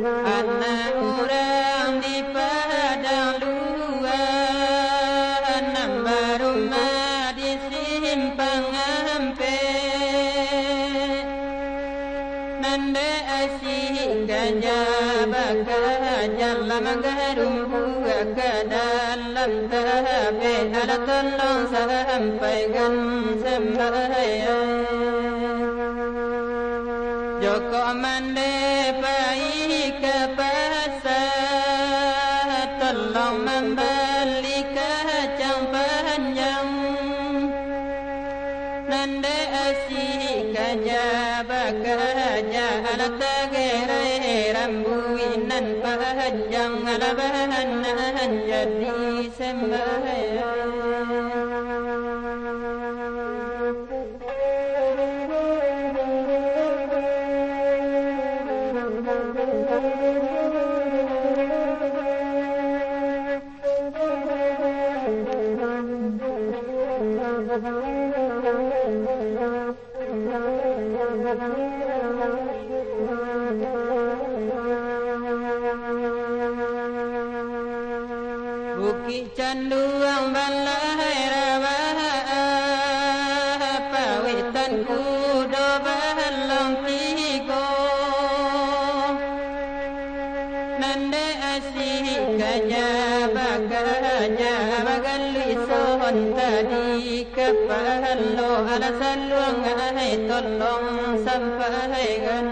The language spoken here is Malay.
Anak orang di padang luar Nambah rumah di simpang hampir. Nanda asyik ganja bakar Jalan menggerum buah ke dalam tabir Ada tolong sampai gan sembahaya Joko mandi pahit asih kaja bakaja ala tagere rambuinan panjang ala bahan jadi sembahyang Bukit canduang balai rawah Pawitan kudo balong tigo Nande asih kaja bakaja Bagali tadi kapahan lo alasan lo ngahay tolong sampaikan